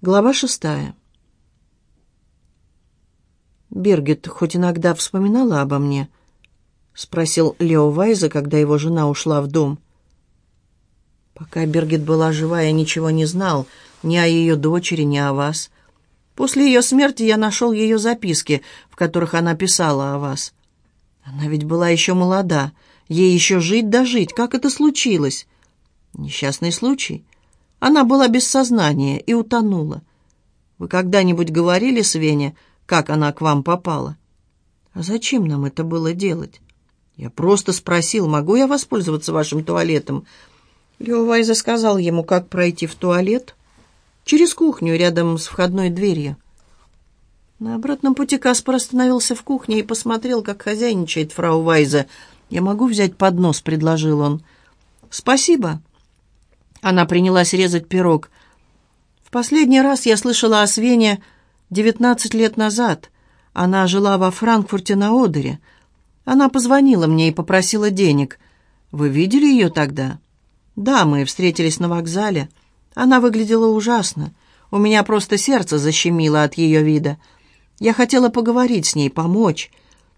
Глава шестая. «Бергет хоть иногда вспоминала обо мне?» — спросил Лео Вайза, когда его жена ушла в дом. «Пока Бергет была жива, я ничего не знал, ни о ее дочери, ни о вас. После ее смерти я нашел ее записки, в которых она писала о вас. Она ведь была еще молода, ей еще жить да жить. Как это случилось?» «Несчастный случай». Она была без сознания и утонула. Вы когда-нибудь говорили Свене, как она к вам попала? А зачем нам это было делать? Я просто спросил, могу я воспользоваться вашим туалетом? Лео Вайза сказал ему, как пройти в туалет. Через кухню, рядом с входной дверью. На обратном пути Каспар остановился в кухне и посмотрел, как хозяйничает фрау Вайза. «Я могу взять поднос?» — предложил он. «Спасибо», она принялась резать пирог. В последний раз я слышала о Свене девятнадцать лет назад. Она жила во Франкфурте на Одере. Она позвонила мне и попросила денег. Вы видели ее тогда? Да, мы встретились на вокзале. Она выглядела ужасно. У меня просто сердце защемило от ее вида. Я хотела поговорить с ней, помочь.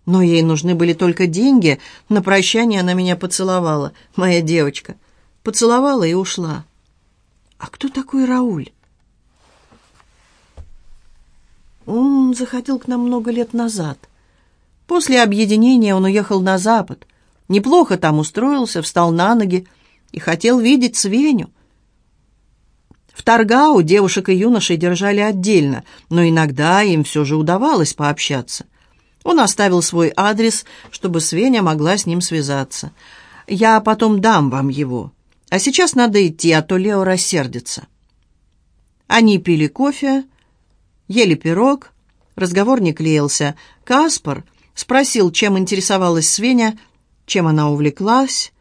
Но ей нужны были только деньги. На прощание она меня поцеловала, моя девочка поцеловала и ушла. А кто такой Рауль? Он заходил к нам много лет назад. После объединения он уехал на запад. Неплохо там устроился, встал на ноги и хотел видеть Свеню. В Таргау девушек и юношей держали отдельно, но иногда им все же удавалось пообщаться. Он оставил свой адрес, чтобы Свеня могла с ним связаться. «Я потом дам вам его. А сейчас надо идти, а то Лео рассердится. Они пили кофе, ели пирог, разговор не клеился. Каспар спросил, чем интересовалась Свеня, чем она увлеклась.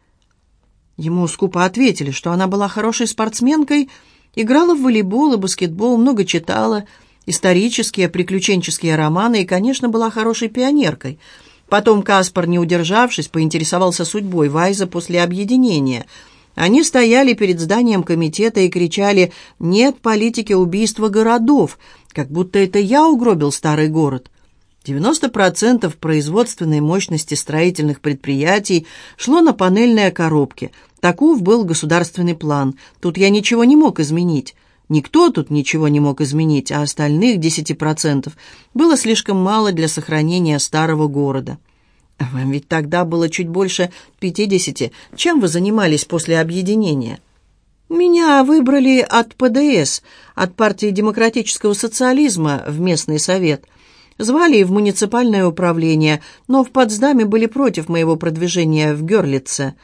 Ему скупо ответили, что она была хорошей спортсменкой, играла в волейбол и баскетбол, много читала, исторические, приключенческие романы и, конечно, была хорошей пионеркой. Потом Каспар, не удержавшись, поинтересовался судьбой Вайза после объединения – они стояли перед зданием комитета и кричали «Нет политики убийства городов», как будто это я угробил старый город. 90% производственной мощности строительных предприятий шло на панельные коробки. Таков был государственный план. Тут я ничего не мог изменить. Никто тут ничего не мог изменить, а остальных 10% было слишком мало для сохранения старого города. «Вам ведь тогда было чуть больше пятидесяти. Чем вы занимались после объединения?» «Меня выбрали от ПДС, от партии демократического социализма в местный совет. Звали и в муниципальное управление, но в Потсдаме были против моего продвижения в Герлице,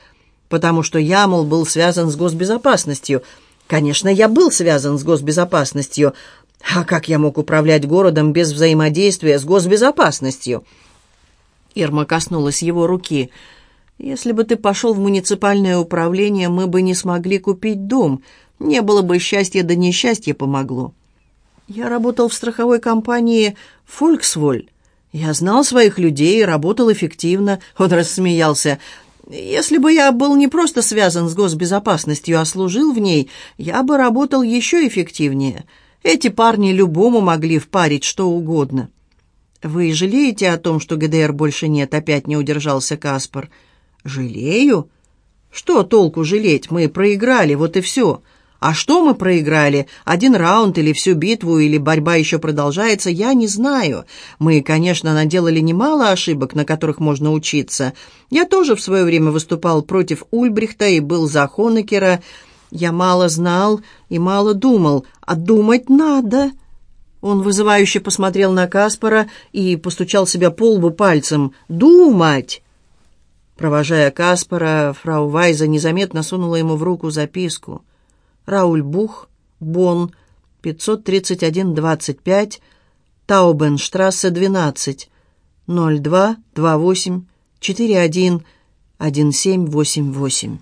потому что я, мол, был связан с госбезопасностью. Конечно, я был связан с госбезопасностью. А как я мог управлять городом без взаимодействия с госбезопасностью?» Ирма коснулась его руки. «Если бы ты пошел в муниципальное управление, мы бы не смогли купить дом. Не было бы счастья, да несчастье помогло». «Я работал в страховой компании «Фольксволь». Я знал своих людей работал эффективно». Он рассмеялся. «Если бы я был не просто связан с госбезопасностью, а служил в ней, я бы работал еще эффективнее. Эти парни любому могли впарить что угодно». «Вы жалеете о том, что ГДР больше нет?» — опять не удержался Каспар. «Жалею? Что толку жалеть? Мы проиграли, вот и все. А что мы проиграли? Один раунд или всю битву, или борьба еще продолжается, я не знаю. Мы, конечно, наделали немало ошибок, на которых можно учиться. Я тоже в свое время выступал против Ульбрихта и был за Хонекера. Я мало знал и мало думал, а думать надо». Он вызывающе посмотрел на Каспара и постучал себя по лбу пальцем. «Думать!» Провожая Каспара, фрау Вайза незаметно сунула ему в руку записку. «Рауль Бух, Бон, 531-25, Таубенштрассе, 12, 02-28-41-1788».